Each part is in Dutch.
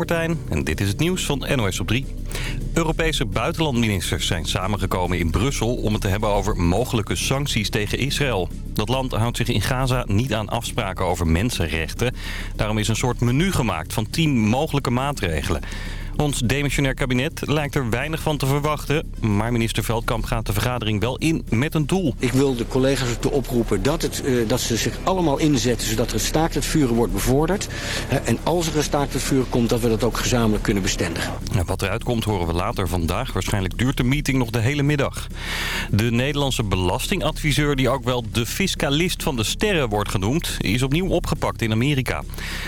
Martijn en dit is het nieuws van NOS op 3. Europese buitenlandministers zijn samengekomen in Brussel om het te hebben over mogelijke sancties tegen Israël. Dat land houdt zich in Gaza niet aan afspraken over mensenrechten. Daarom is een soort menu gemaakt van 10 mogelijke maatregelen. Ons demissionair kabinet lijkt er weinig van te verwachten. Maar minister Veldkamp gaat de vergadering wel in met een doel. Ik wil de collega's ertoe oproepen dat, het, uh, dat ze zich allemaal inzetten... zodat er staakt het vuren wordt bevorderd. en als er een staakt het vuren komt, dat we dat ook gezamenlijk kunnen bestendigen. wat eruit komt horen we later vandaag. Waarschijnlijk duurt de meeting nog de hele middag. De Nederlandse belastingadviseur, die ook wel de fiscalist van de sterren wordt genoemd... is opnieuw opgepakt in Amerika.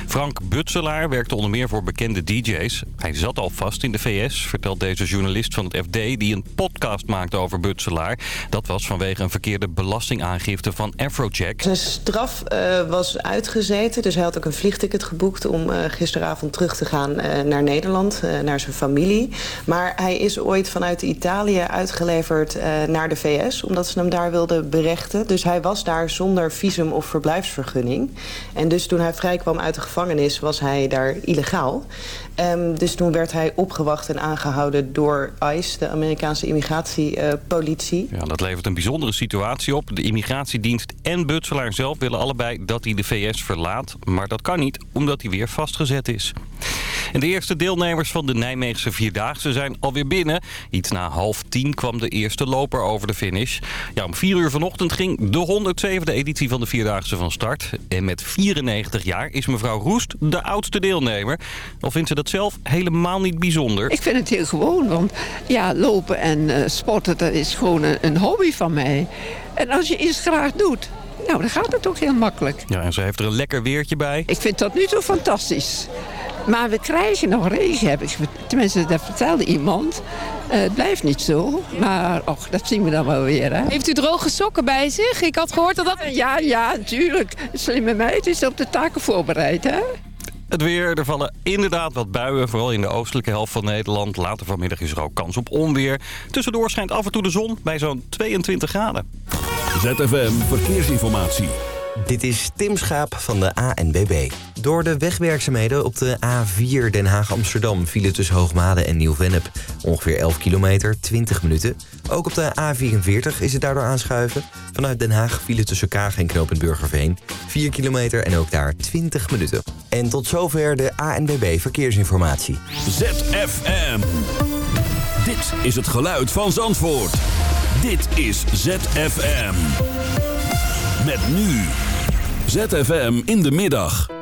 Frank Butselaar werkte onder meer voor bekende DJ's. Hij zat al vast in de VS, vertelt deze journalist van het FD... die een podcast maakte over Butselaar. Dat was vanwege een verkeerde belastingaangifte van Afrojack. Zijn straf uh, was uitgezeten, dus hij had ook een vliegticket geboekt... om uh, gisteravond terug te gaan uh, naar Nederland, naar zijn familie. Maar hij is ooit vanuit Italië uitgeleverd naar de VS... omdat ze hem daar wilden berechten. Dus hij was daar zonder visum of verblijfsvergunning. En dus toen hij vrijkwam uit de gevangenis was hij daar illegaal. Um, dus toen werd hij opgewacht en aangehouden door ICE, de Amerikaanse immigratiepolitie. Ja, dat levert een bijzondere situatie op. De immigratiedienst en Butselaar zelf willen allebei dat hij de VS verlaat. Maar dat kan niet, omdat hij weer vastgezet is. En de eerste deelnemers van de Nijmeegse Vierdaagse zijn alweer binnen. Iets na half tien kwam de eerste loper over de finish. Ja, om vier uur vanochtend ging de 107e editie van de Vierdaagse van start. En met 94 jaar is mevrouw Roest de oudste deelnemer. Al vindt ze dat zelf helemaal niet bijzonder. Ik vind het heel gewoon, want ja, lopen en uh, sporten dat is gewoon een, een hobby van mij. En als je iets graag doet, nou, dan gaat het ook heel makkelijk. Ja, en ze heeft er een lekker weertje bij. Ik vind dat nu zo fantastisch. Maar we krijgen nog regen, heb ik, tenminste dat vertelde iemand. Uh, het blijft niet zo, maar och, dat zien we dan wel weer. Hè. Heeft u droge sokken bij zich? Ik had gehoord dat dat... Ja, ja, natuurlijk. Slimme meid is op de taken voorbereid, hè. Het weer, er vallen inderdaad wat buien, vooral in de oostelijke helft van Nederland. Later vanmiddag is er ook kans op onweer. Tussendoor schijnt af en toe de zon bij zo'n 22 graden. ZFM Verkeersinformatie. Dit is Tim Schaap van de ANBB. Door de wegwerkzaamheden op de A4 Den Haag-Amsterdam... vielen tussen Hoogmade en Nieuw-Vennep ongeveer 11 kilometer, 20 minuten. Ook op de A44 is het daardoor aanschuiven. Vanuit Den Haag vielen tussen Kaag en Knoop Burgerveen 4 kilometer en ook daar 20 minuten. En tot zover de ANBB Verkeersinformatie. ZFM. Dit is het geluid van Zandvoort. Dit is ZFM. Met nu ZFM in de middag.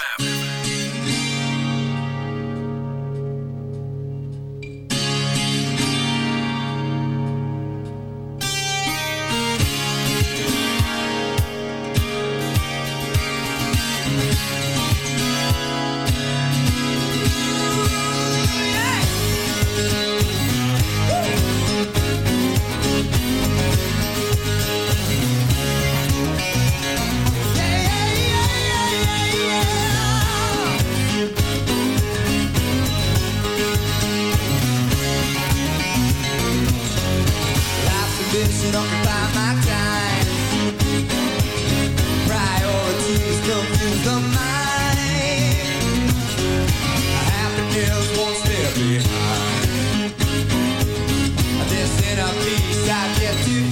peace I get to.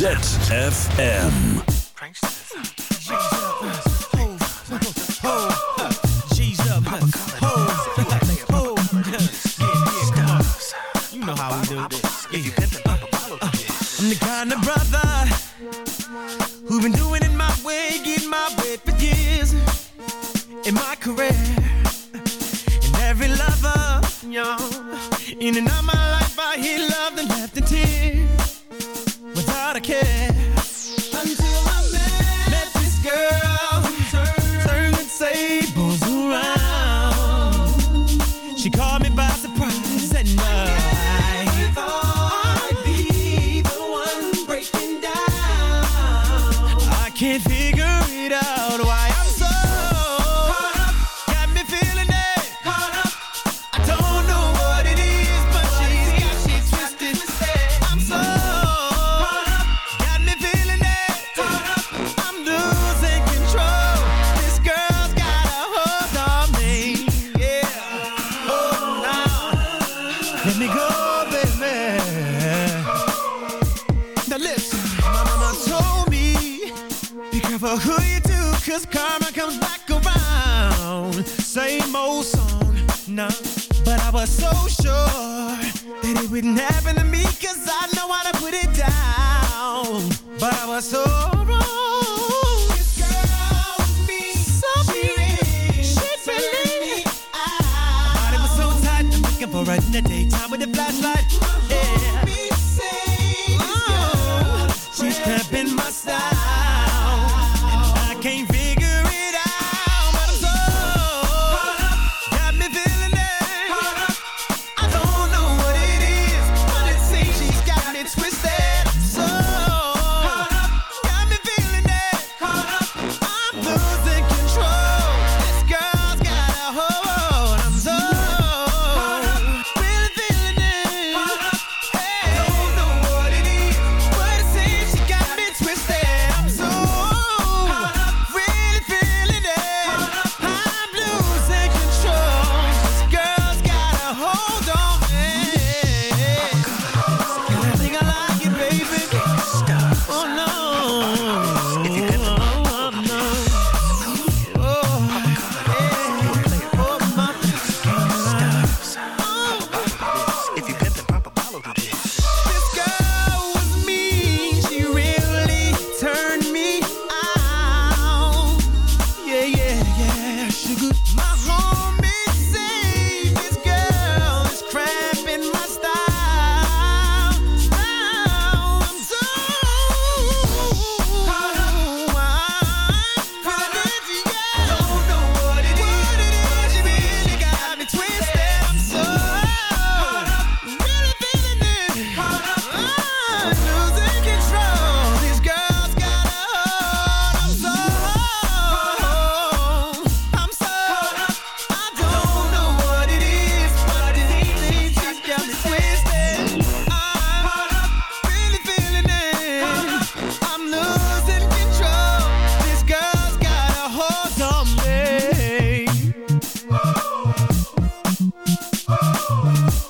ZFM. Whoa.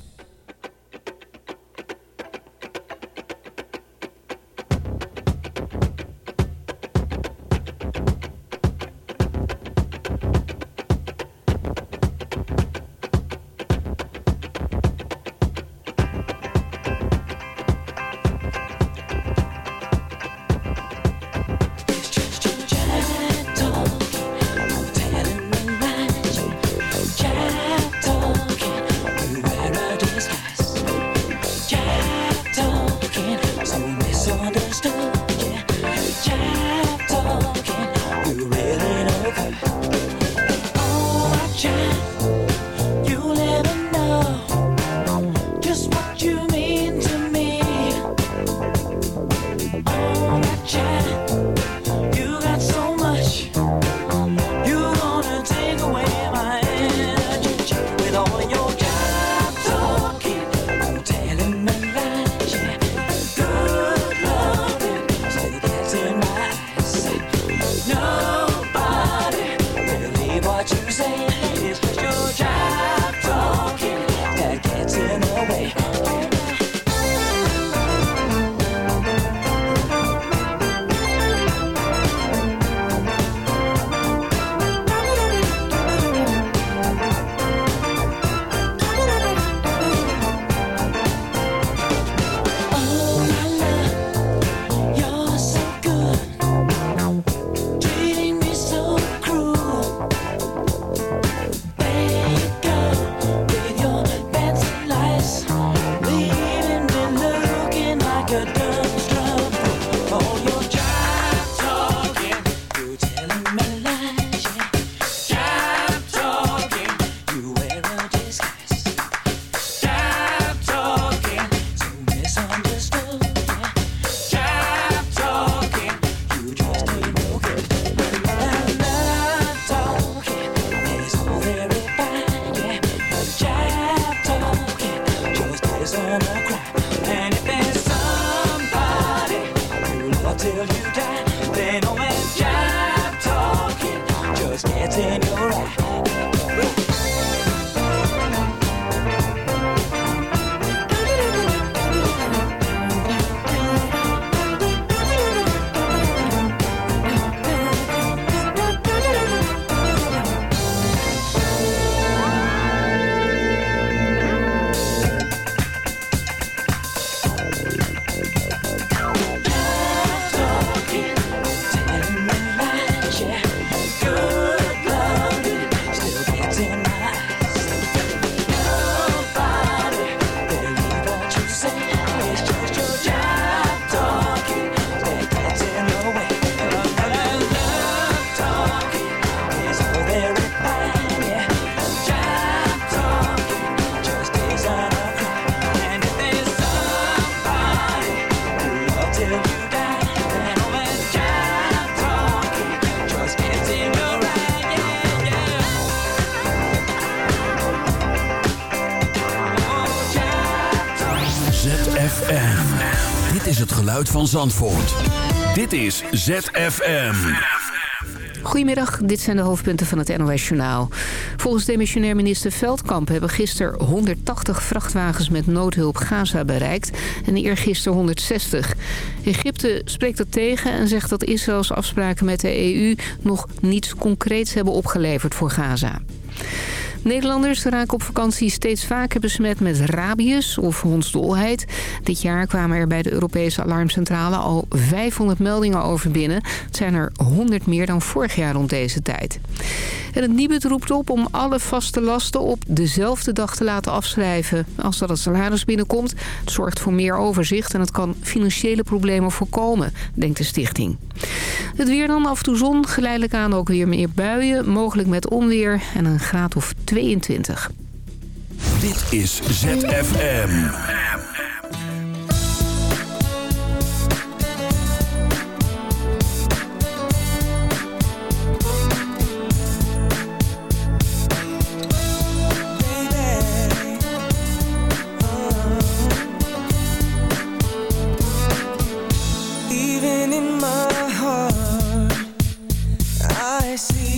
Zandvoort. Dit is ZFM. Goedemiddag, dit zijn de hoofdpunten van het NOS Journaal. Volgens demissionair minister Veldkamp hebben gisteren 180 vrachtwagens met noodhulp Gaza bereikt en eergisteren 160. Egypte spreekt dat tegen en zegt dat Israëls afspraken met de EU nog niets concreets hebben opgeleverd voor Gaza. Nederlanders raken op vakantie steeds vaker besmet met rabies of hondsdolheid. Dit jaar kwamen er bij de Europese alarmcentrale al 500 meldingen over binnen. Het zijn er 100 meer dan vorig jaar rond deze tijd. En het Nibud roept op om alle vaste lasten op dezelfde dag te laten afschrijven als dat het salaris binnenkomt. Het zorgt voor meer overzicht en het kan financiële problemen voorkomen, denkt de stichting. Het weer dan af en toe zon, geleidelijk aan ook weer meer buien, mogelijk met onweer en een graad of 22. Dit is ZFM. Even in my heart, I see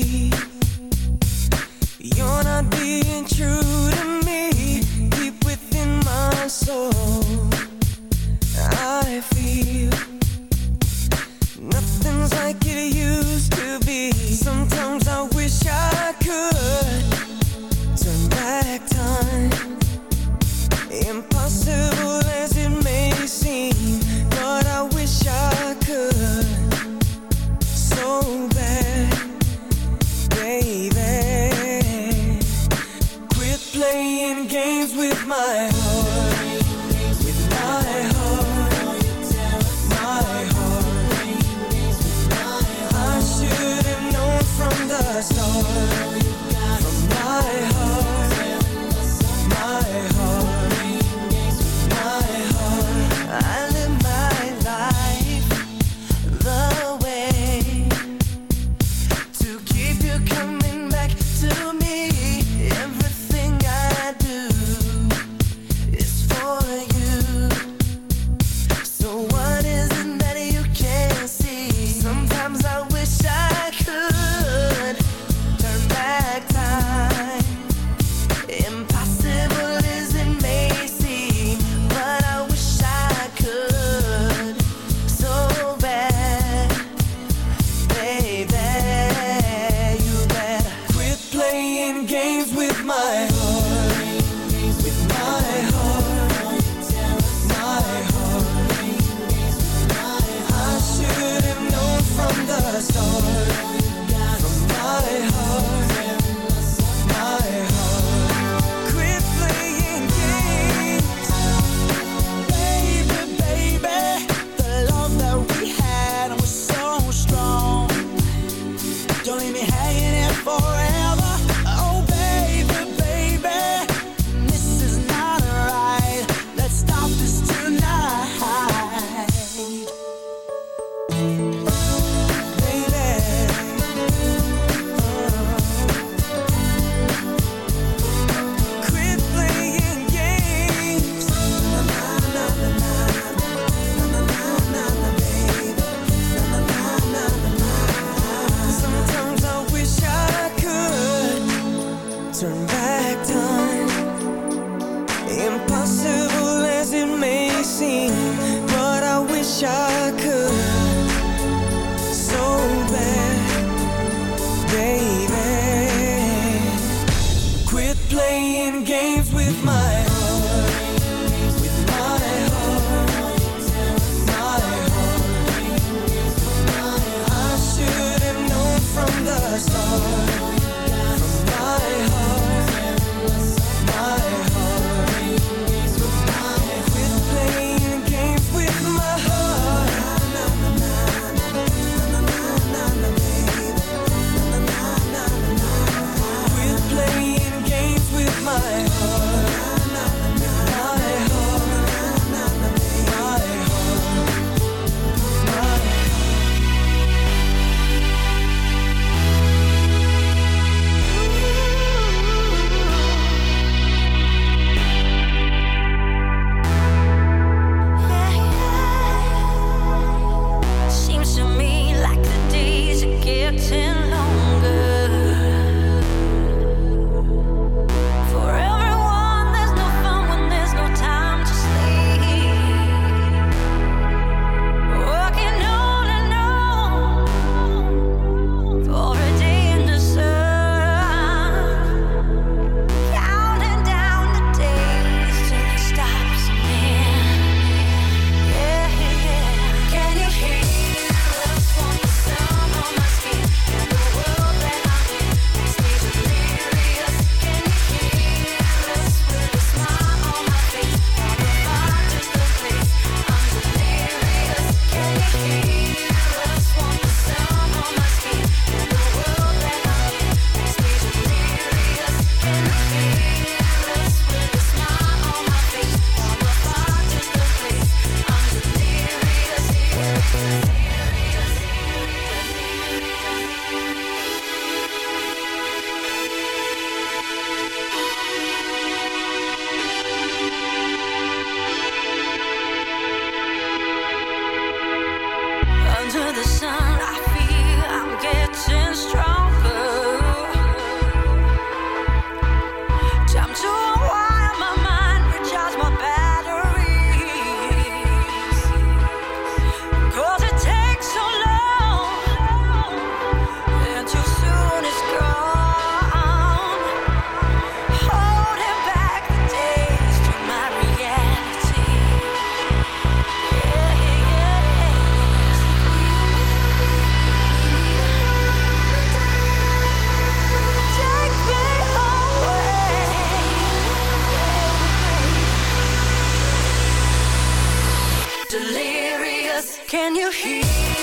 Can you hear?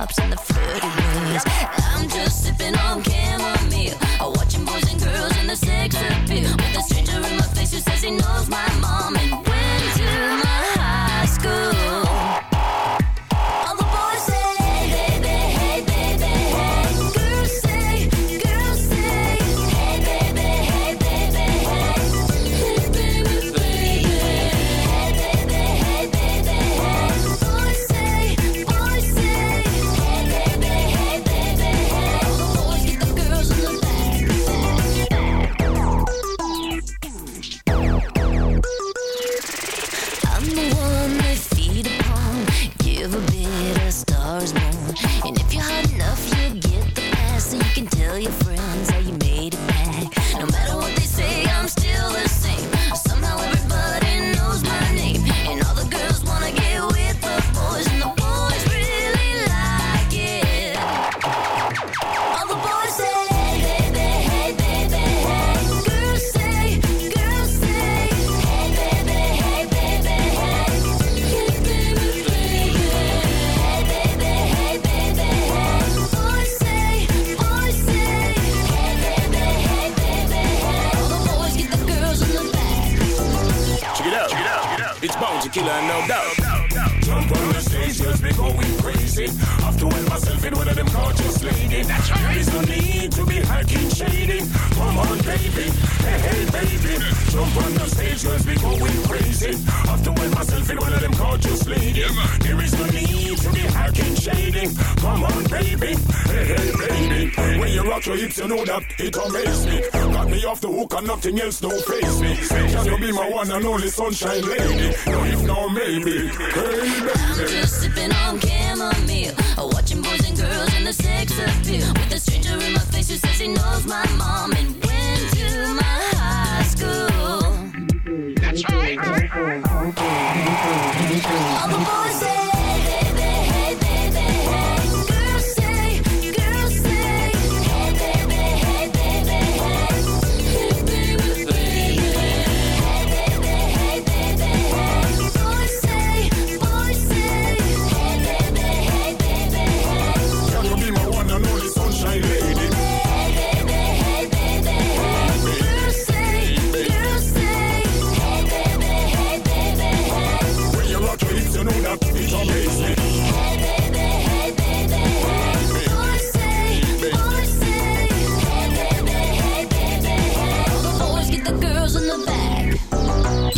cups and the fruity. I'm just sipping on chamomile. look and nothing else don't face me. Can you be my one and only sunshine lady? No, if no, maybe. Hey, I'm just sipping on chamomile, watching boys and girls in the sex appeal. With a stranger in my face who says he knows my mom and when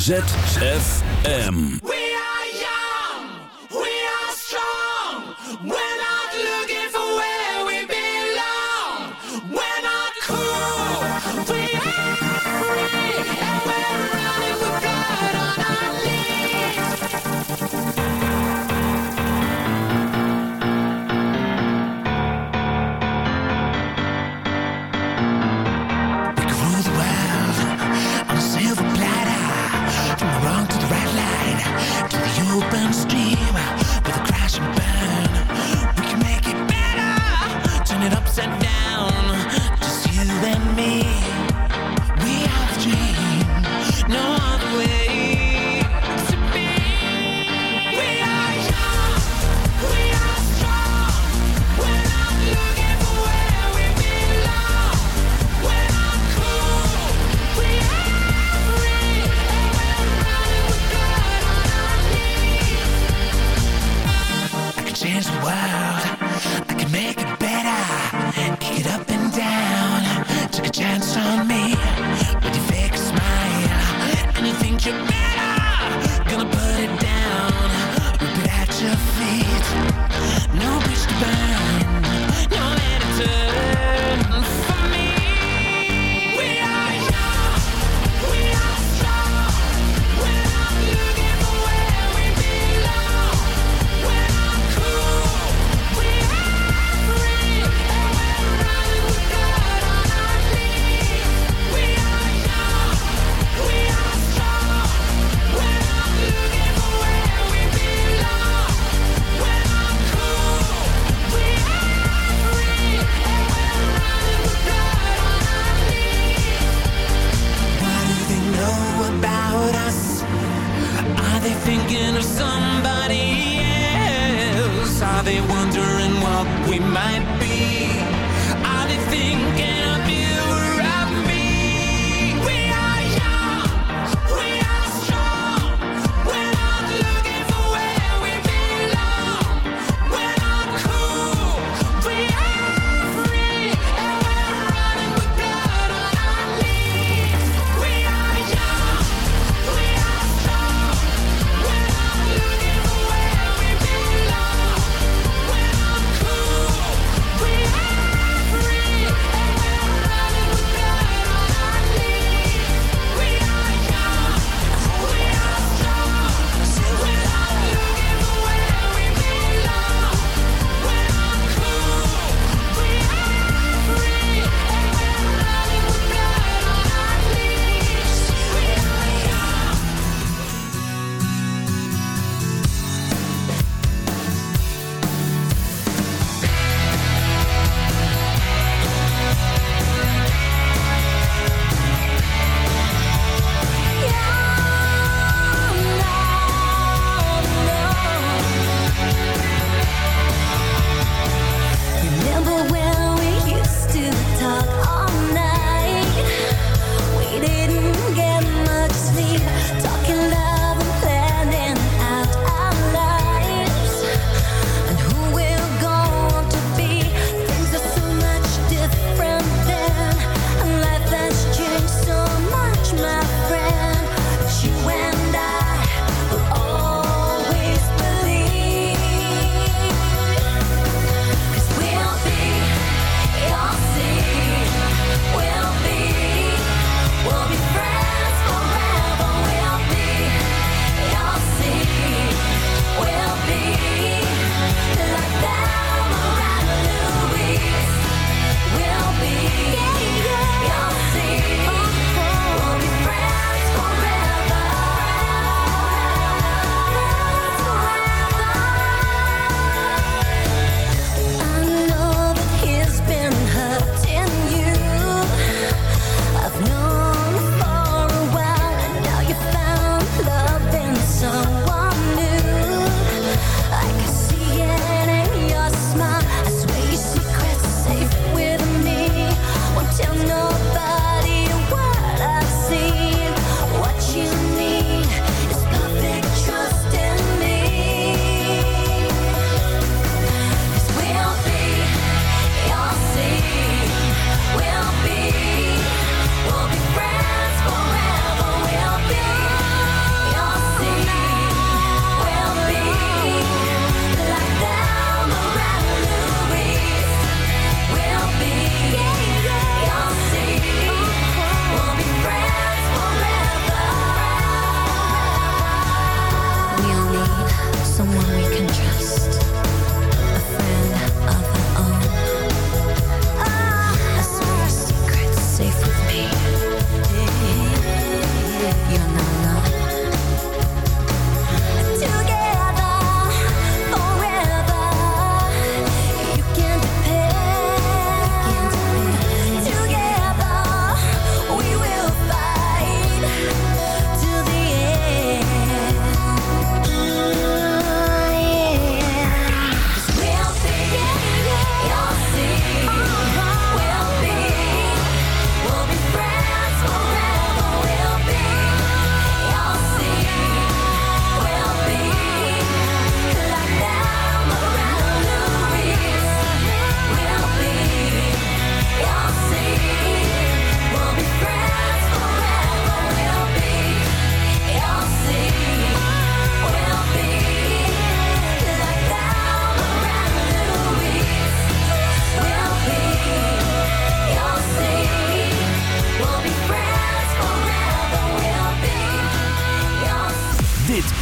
ZFM.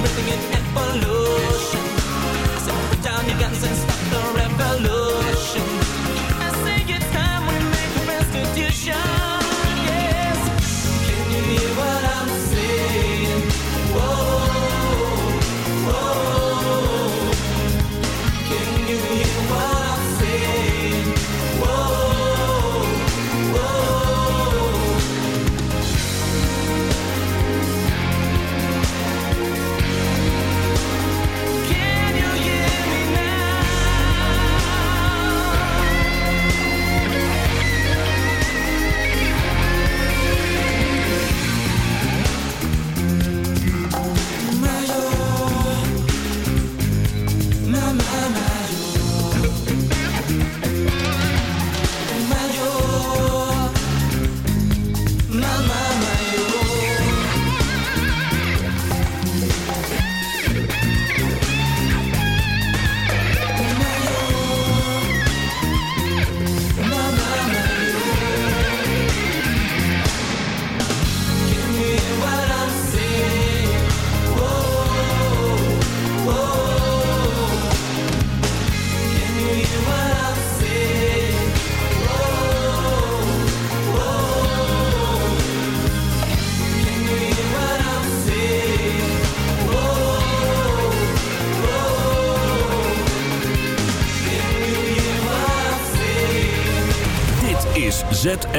embracing it and follow.